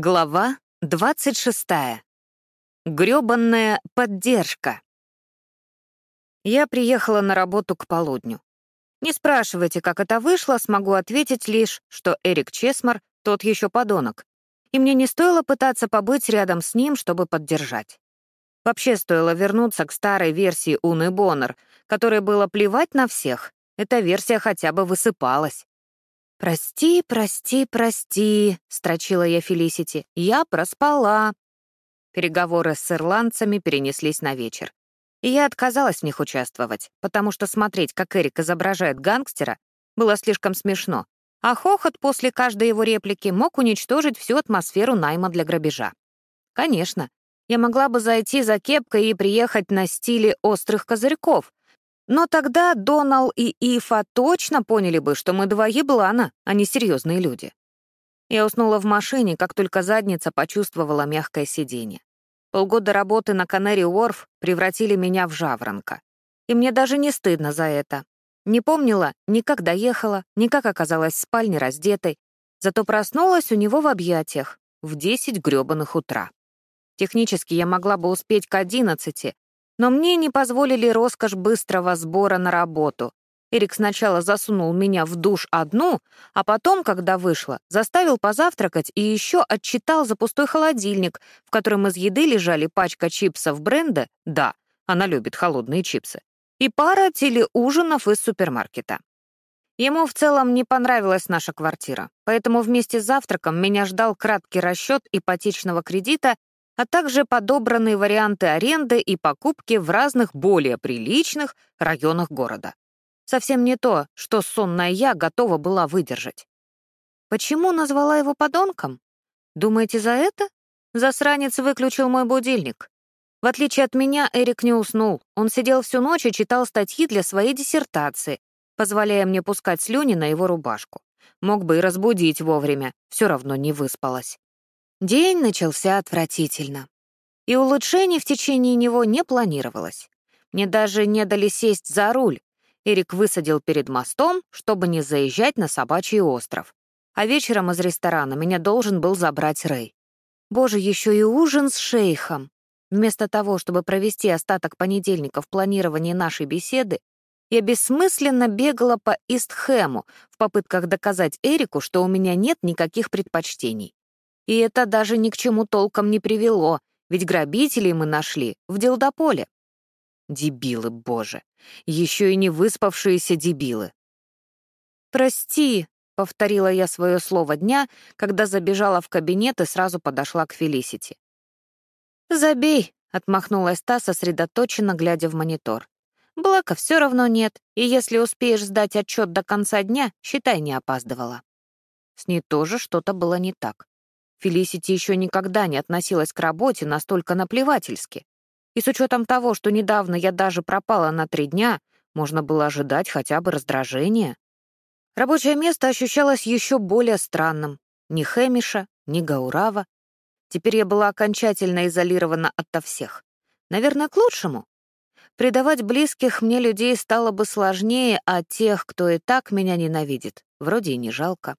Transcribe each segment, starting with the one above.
Глава 26. Грёбанная поддержка. Я приехала на работу к полудню. Не спрашивайте, как это вышло, смогу ответить лишь, что Эрик Чесмар — тот еще подонок, и мне не стоило пытаться побыть рядом с ним, чтобы поддержать. Вообще стоило вернуться к старой версии Уны Боннер, которой было плевать на всех. Эта версия хотя бы высыпалась. «Прости, прости, прости», — строчила я Фелисити. «Я проспала». Переговоры с ирландцами перенеслись на вечер. И я отказалась в них участвовать, потому что смотреть, как Эрик изображает гангстера, было слишком смешно, а хохот после каждой его реплики мог уничтожить всю атмосферу найма для грабежа. Конечно, я могла бы зайти за кепкой и приехать на стиле острых козырьков, но тогда Донал и Ифа точно поняли бы, что мы два еблана, а не серьезные люди. Я уснула в машине, как только задница почувствовала мягкое сиденье. Полгода работы на Канари Уорф превратили меня в жаворонка. И мне даже не стыдно за это. Не помнила ни как доехала, ни как оказалась в спальне раздетой, зато проснулась у него в объятиях в 10 грёбаных утра. Технически я могла бы успеть к одиннадцати, но мне не позволили роскошь быстрого сбора на работу. Эрик сначала засунул меня в душ одну, а потом, когда вышла, заставил позавтракать и еще отчитал за пустой холодильник, в котором из еды лежали пачка чипсов бренда «Да, она любит холодные чипсы» и пара телеужинов из супермаркета. Ему в целом не понравилась наша квартира, поэтому вместе с завтраком меня ждал краткий расчет ипотечного кредита а также подобранные варианты аренды и покупки в разных более приличных районах города. Совсем не то, что сонная я готова была выдержать. Почему назвала его подонком? Думаете, за это? Засранец выключил мой будильник. В отличие от меня, Эрик не уснул. Он сидел всю ночь и читал статьи для своей диссертации, позволяя мне пускать слюни на его рубашку. Мог бы и разбудить вовремя, все равно не выспалась. День начался отвратительно. И улучшений в течение него не планировалось. Мне даже не дали сесть за руль. Эрик высадил перед мостом, чтобы не заезжать на собачий остров. А вечером из ресторана меня должен был забрать Рэй. Боже, еще и ужин с шейхом. Вместо того, чтобы провести остаток понедельника в планировании нашей беседы, я бессмысленно бегала по Истхэму в попытках доказать Эрику, что у меня нет никаких предпочтений. И это даже ни к чему толком не привело, ведь грабителей мы нашли в Делдополе. Дебилы, боже. Еще и не выспавшиеся дебилы. «Прости», — повторила я свое слово дня, когда забежала в кабинет и сразу подошла к Фелисити. «Забей», — отмахнулась та, сосредоточенно глядя в монитор. «Блэка все равно нет, и если успеешь сдать отчет до конца дня, считай, не опаздывала». С ней тоже что-то было не так. Фелисити еще никогда не относилась к работе настолько наплевательски. И с учетом того, что недавно я даже пропала на три дня, можно было ожидать хотя бы раздражения. Рабочее место ощущалось еще более странным. Ни Хэмиша, ни Гаурава. Теперь я была окончательно изолирована ото всех. Наверное, к лучшему. Предавать близких мне людей стало бы сложнее, а тех, кто и так меня ненавидит, вроде и не жалко.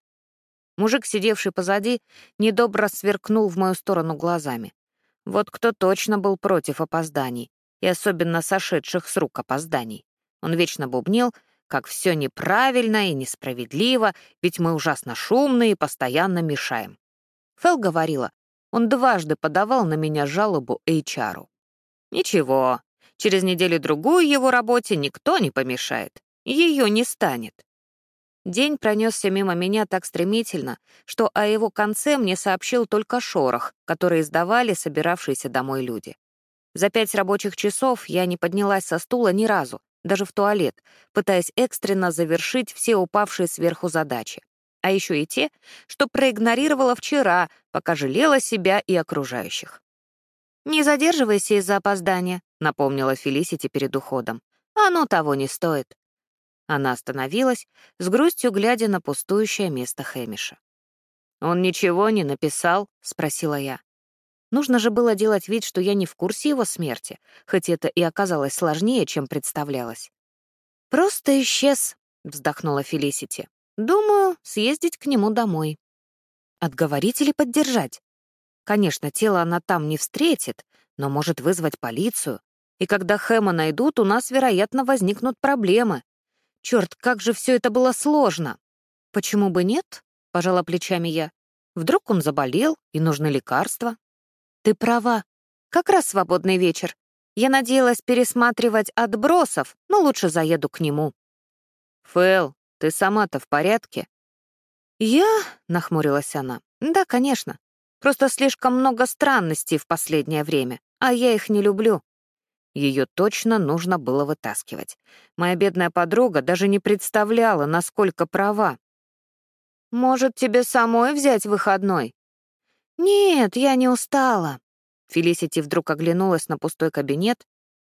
Мужик, сидевший позади, недобро сверкнул в мою сторону глазами. Вот кто точно был против опозданий, и особенно сошедших с рук опозданий. Он вечно бубнил, как все неправильно и несправедливо, ведь мы ужасно шумные и постоянно мешаем. Фэл говорила, он дважды подавал на меня жалобу HR. Ничего, через неделю-другую его работе никто не помешает. Ее не станет. День пронесся мимо меня так стремительно, что о его конце мне сообщил только шорох, который издавали собиравшиеся домой люди. За пять рабочих часов я не поднялась со стула ни разу, даже в туалет, пытаясь экстренно завершить все упавшие сверху задачи. А еще и те, что проигнорировала вчера, пока жалела себя и окружающих. «Не задерживайся из-за опоздания», — напомнила Фелисити перед уходом. «Оно того не стоит». Она остановилась, с грустью глядя на пустующее место Хэмиша. «Он ничего не написал?» — спросила я. Нужно же было делать вид, что я не в курсе его смерти, хоть это и оказалось сложнее, чем представлялось. «Просто исчез», — вздохнула Фелисити. «Думаю, съездить к нему домой». «Отговорить или поддержать?» Конечно, тело она там не встретит, но может вызвать полицию. И когда Хэма найдут, у нас, вероятно, возникнут проблемы. Черт, как же все это было сложно. Почему бы нет? Пожала плечами я. Вдруг он заболел и нужны лекарства? Ты права. Как раз свободный вечер. Я надеялась пересматривать отбросов, но лучше заеду к нему. Фэл, ты сама-то в порядке? Я, нахмурилась она. Да, конечно. Просто слишком много странностей в последнее время, а я их не люблю. Ее точно нужно было вытаскивать. Моя бедная подруга даже не представляла, насколько права. «Может, тебе самой взять выходной?» «Нет, я не устала». Фелисити вдруг оглянулась на пустой кабинет,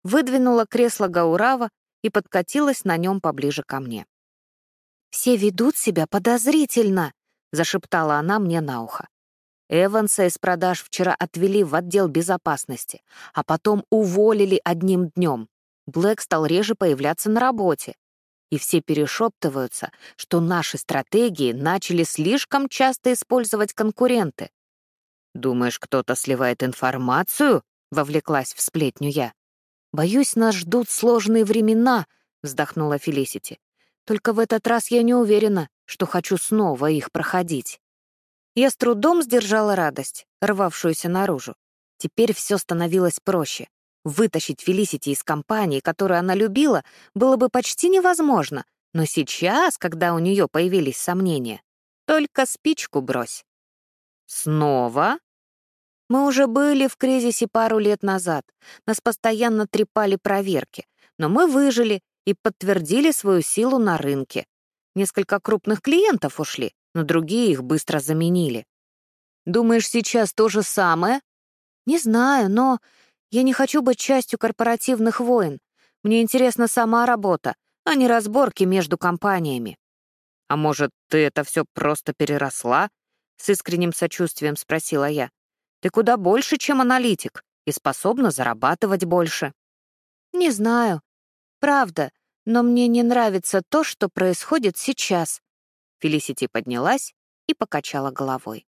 выдвинула кресло Гаурава и подкатилась на нем поближе ко мне. «Все ведут себя подозрительно», — зашептала она мне на ухо. Эванса из продаж вчера отвели в отдел безопасности, а потом уволили одним днем. Блэк стал реже появляться на работе. И все перешептываются, что наши стратегии начали слишком часто использовать конкуренты. «Думаешь, кто-то сливает информацию?» — вовлеклась в сплетню я. «Боюсь, нас ждут сложные времена», — вздохнула Фелисити. «Только в этот раз я не уверена, что хочу снова их проходить». Я с трудом сдержала радость, рвавшуюся наружу. Теперь все становилось проще. Вытащить Фелисити из компании, которую она любила, было бы почти невозможно, но сейчас, когда у нее появились сомнения, только спичку брось. Снова? Мы уже были в кризисе пару лет назад. Нас постоянно трепали проверки, но мы выжили и подтвердили свою силу на рынке. Несколько крупных клиентов ушли, но другие их быстро заменили. Думаешь, сейчас то же самое? Не знаю, но я не хочу быть частью корпоративных войн. Мне интересна сама работа, а не разборки между компаниями. А может, ты это все просто переросла? С искренним сочувствием спросила я. Ты куда больше, чем аналитик, и способна зарабатывать больше. Не знаю. Правда, но мне не нравится то, что происходит сейчас. Фелисити поднялась и покачала головой.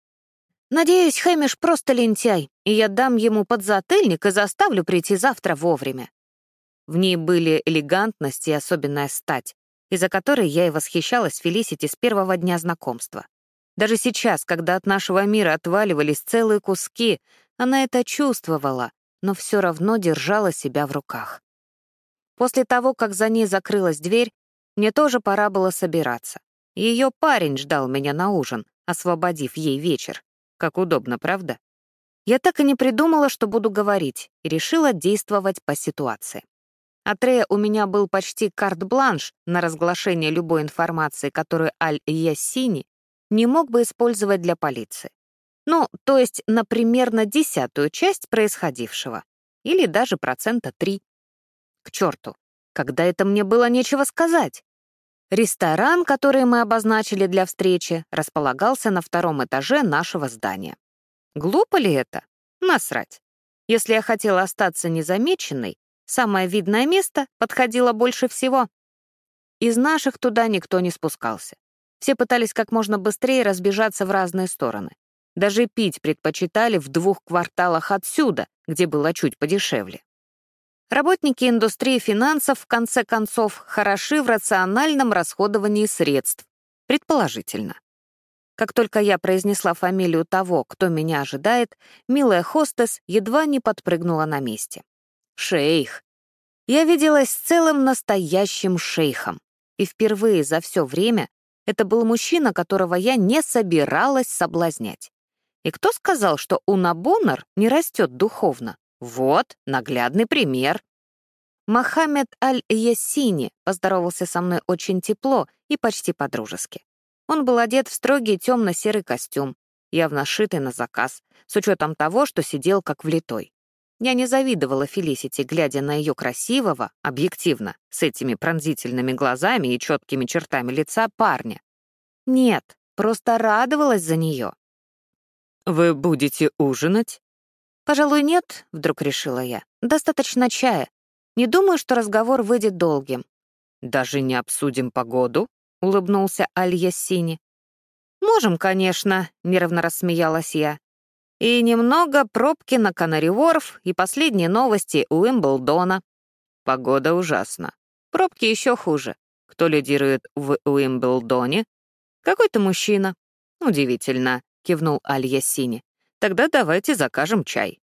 «Надеюсь, Хэмиш просто лентяй, и я дам ему подзатыльник и заставлю прийти завтра вовремя». В ней были элегантность и особенная стать, из-за которой я и восхищалась Фелисити с первого дня знакомства. Даже сейчас, когда от нашего мира отваливались целые куски, она это чувствовала, но все равно держала себя в руках. После того, как за ней закрылась дверь, мне тоже пора было собираться. Ее парень ждал меня на ужин, освободив ей вечер. Как удобно, правда? Я так и не придумала, что буду говорить, и решила действовать по ситуации. От Рея у меня был почти карт-бланш на разглашение любой информации, которую Аль-Яссини не мог бы использовать для полиции. Ну, то есть, например, на десятую часть происходившего. Или даже процента три. К черту, когда это мне было нечего сказать. Ресторан, который мы обозначили для встречи, располагался на втором этаже нашего здания. Глупо ли это? Насрать. Если я хотела остаться незамеченной, самое видное место подходило больше всего. Из наших туда никто не спускался. Все пытались как можно быстрее разбежаться в разные стороны. Даже пить предпочитали в двух кварталах отсюда, где было чуть подешевле. Работники индустрии финансов, в конце концов, хороши в рациональном расходовании средств, предположительно. Как только я произнесла фамилию того, кто меня ожидает, милая хостес едва не подпрыгнула на месте. Шейх. Я виделась с целым настоящим шейхом. И впервые за все время это был мужчина, которого я не собиралась соблазнять. И кто сказал, что Уна Боннер не растет духовно? Вот, наглядный пример. Мохаммед Аль-Ясини поздоровался со мной очень тепло и почти по-дружески. Он был одет в строгий темно-серый костюм, явно шитый на заказ, с учетом того, что сидел как влитой. Я не завидовала Фелисити, глядя на ее красивого, объективно, с этими пронзительными глазами и четкими чертами лица парня. Нет, просто радовалась за нее. «Вы будете ужинать?» «Пожалуй, нет», — вдруг решила я. «Достаточно чая. Не думаю, что разговор выйдет долгим». «Даже не обсудим погоду?» — улыбнулся Аль-Яссини. «Можем, конечно», — нервно рассмеялась я. И немного пробки на Канари-Ворф и последние новости у Уимблдона. Погода ужасна. Пробки еще хуже. Кто лидирует в Уимблдоне? Какой-то мужчина. Удивительно, кивнул Аль-Яссини. Тогда давайте закажем чай.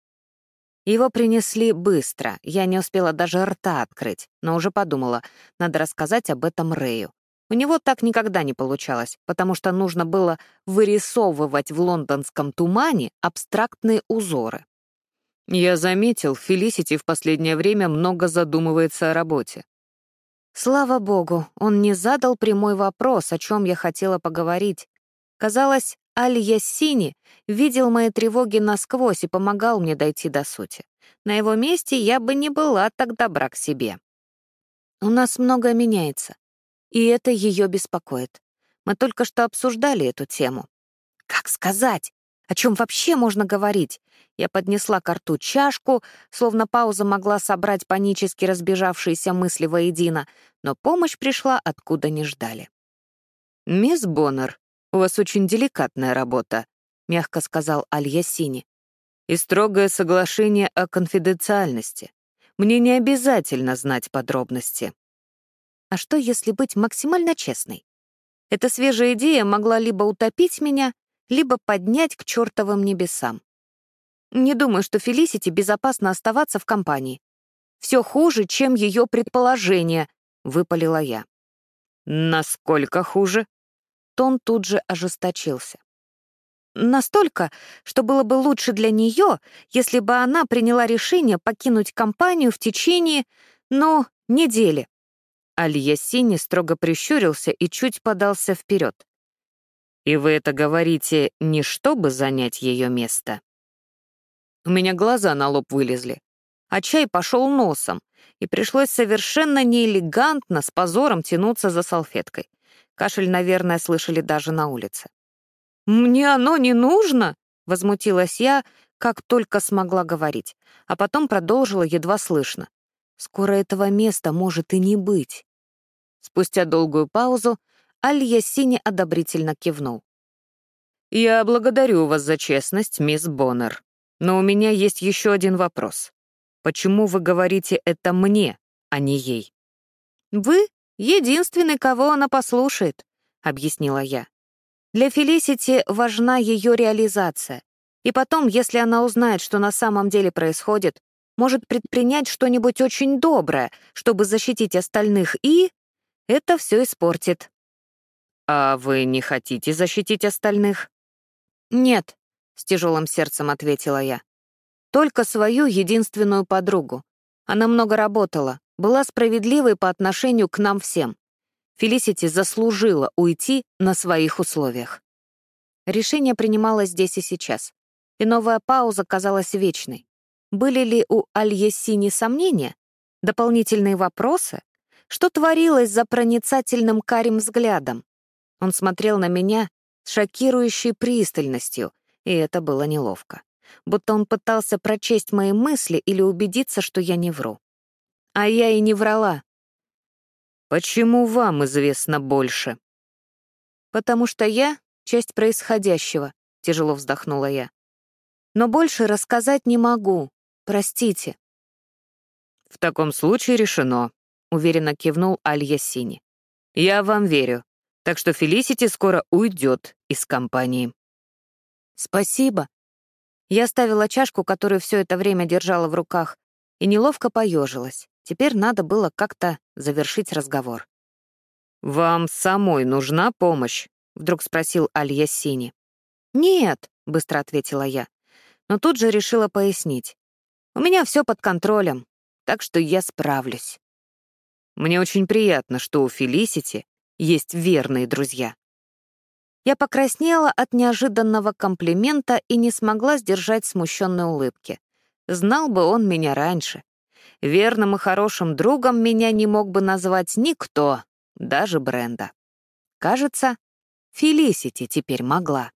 Его принесли быстро, я не успела даже рта открыть, но уже подумала, надо рассказать об этом Рэю. У него так никогда не получалось, потому что нужно было вырисовывать в лондонском тумане абстрактные узоры. Я заметил, Фелисити в последнее время много задумывается о работе. Слава богу, он не задал прямой вопрос, о чем я хотела поговорить. Казалось, Аль-Яссини видел мои тревоги насквозь и помогал мне дойти до сути. На его месте я бы не была так добра к себе. У нас многое меняется, и это ее беспокоит. Мы только что обсуждали эту тему. Как сказать? О чем вообще можно говорить? Я поднесла к рту чашку, словно пауза могла собрать панически разбежавшиеся мысли воедино, но помощь пришла, откуда не ждали. «Мисс Боннер, у вас очень деликатная работа», — мягко сказал Аль-Ясини. «И строгое соглашение о конфиденциальности. Мне не обязательно знать подробности». А что, если быть максимально честной? Эта свежая идея могла либо утопить меня, либо поднять к чертовым небесам. Не думаю, что Фелисити безопасно оставаться в компании. Все хуже, чем ее предположение, — выпалила я. «Насколько хуже?» Тон тут же ожесточился. Настолько, что было бы лучше для нее, если бы она приняла решение покинуть компанию в течение, ну, недели. Аль-Ясини строго прищурился и чуть подался вперед. «И вы это говорите не чтобы занять ее место?» У меня глаза на лоб вылезли, а чай пошел носом, и пришлось совершенно неэлегантно с позором тянуться за салфеткой. Кашель, наверное, слышали даже на улице. «Мне оно не нужно!» — возмутилась я, как только смогла говорить, а потом продолжила едва слышно. «Скоро этого места может и не быть». Спустя долгую паузу Аль-Ясини одобрительно кивнул. «Я благодарю вас за честность, мисс Боннер. Но у меня есть еще один вопрос. Почему вы говорите это мне, а не ей?» «Вы единственный, кого она послушает», — объяснила я. «Для Фелисити важна ее реализация. И потом, если она узнает, что на самом деле происходит, может предпринять что-нибудь очень доброе, чтобы защитить остальных, и это все испортит». «А вы не хотите защитить остальных?» «Нет», — с тяжелым сердцем ответила я. Только свою единственную подругу. Она много работала, была справедливой по отношению к нам всем. Фелисити заслужила уйти на своих условиях. Решение принималось здесь и сейчас. И новая пауза казалась вечной. Были ли у Альесини сомнения? Дополнительные вопросы? Что творилось за проницательным карим взглядом? Он смотрел на меня с шокирующей пристальностью, и это было неловко будто он пытался прочесть мои мысли или убедиться, что я не вру. А я и не врала. «Почему вам известно больше?» «Потому что я — часть происходящего», — тяжело вздохнула я. «Но больше рассказать не могу. Простите». «В таком случае решено», — уверенно кивнул Аль-Ясини. «Я вам верю, так что Фелисити скоро уйдет из компании». «Спасибо», я ставила чашку, которую все это время держала в руках, и неловко поежилась. Теперь надо было как-то завершить разговор. «Вам самой нужна помощь?» — вдруг спросил Аль-Яссини. «Нет», — быстро ответила я, но тут же решила пояснить. «У меня все под контролем, так что я справлюсь». «Мне очень приятно, что у Фелисити есть верные друзья», я покраснела от неожиданного комплимента и не смогла сдержать смущенной улыбки. Знал бы он меня раньше. Верным и хорошим другом меня не мог бы назвать никто, даже Бренда. Кажется, Фелисити теперь могла.